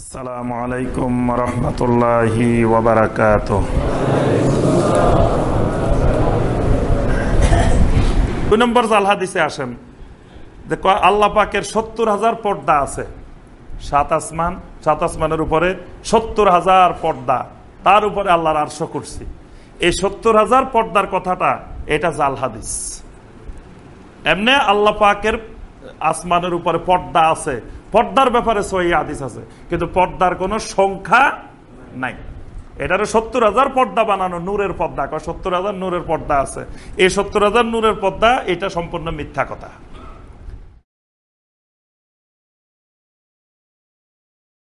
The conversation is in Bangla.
আসসালামু আলাইকুম রহমতুল্লাহি ওবরাকাত দুই নম্বর জাল হাদিসে আসেন যে আল্লাহ পাকের সত্তর হাজার পর্দা আছে। সাত আসমান, সাত আসমানের উপরে সত্তর হাজার পর্দা। তার উপরে আল্লাহর আরশ করছি এই সত্তর হাজার পর্দার কথাটা, এটা জাল হাদিস। এমনি আল্লাহ পাকের আসমানের উপরে পর্দা আছে। পর্দার ব্যাপারে সহি হাদিস আছে। কিন্তু পর্দার কোনো সংখ্যা নাই। এটারে সত্তর হাজার পর্দা বানানো নূরের পর্দা। সত্তর হাজার নূরের পর্দা আছে। এই সত্তর হাজার নূরের পর্দা, এটা সম্পূর্ণ মিথ্যা কথা।